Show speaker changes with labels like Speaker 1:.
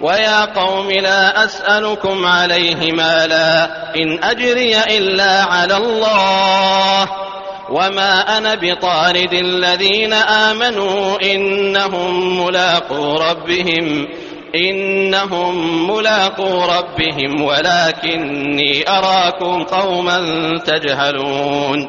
Speaker 1: ويا قوم لا أسألكم عليه مالا إن أجري إلا على الله وما أنا بطارد الذين آمنوا إنهم ملاقو ربهم إنهم ملاقو ربهم ولكني أراكم قوما تجهلون